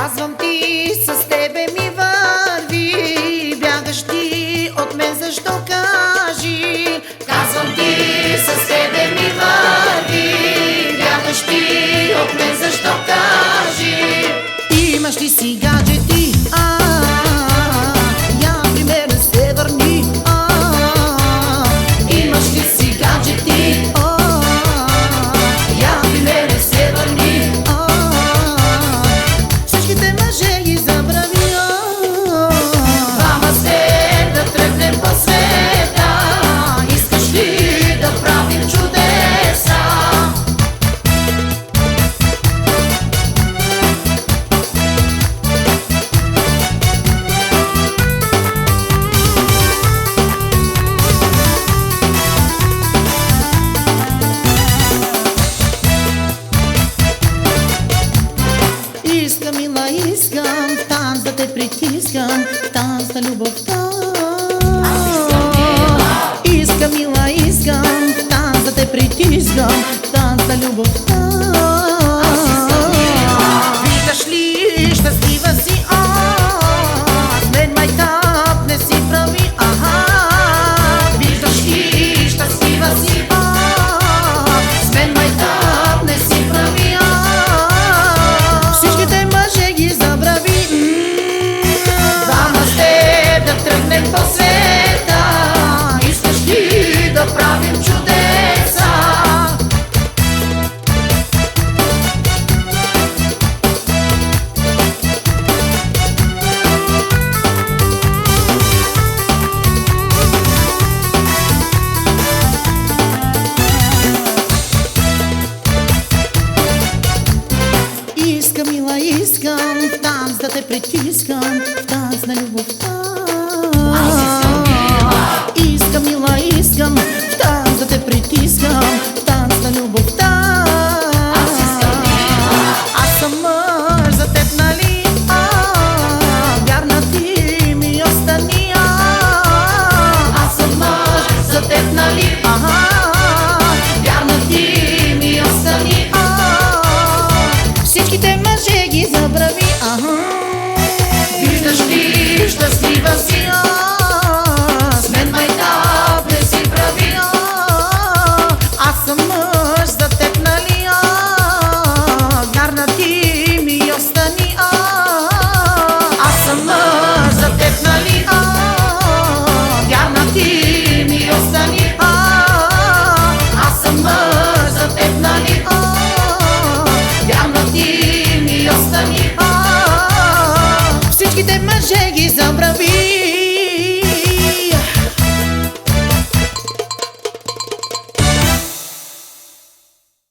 Казвам ти, с тебе ми върви, бягаш ти от мен, защо кажи? Казвам ти, с тебе ми върви, бягаш ти от мен, защо кажи? Имаш ли си гаджет? танцям, танця. doprawię чудеса. Искам, мила, искам, танц да те притискам, в танц на любовь. Просто не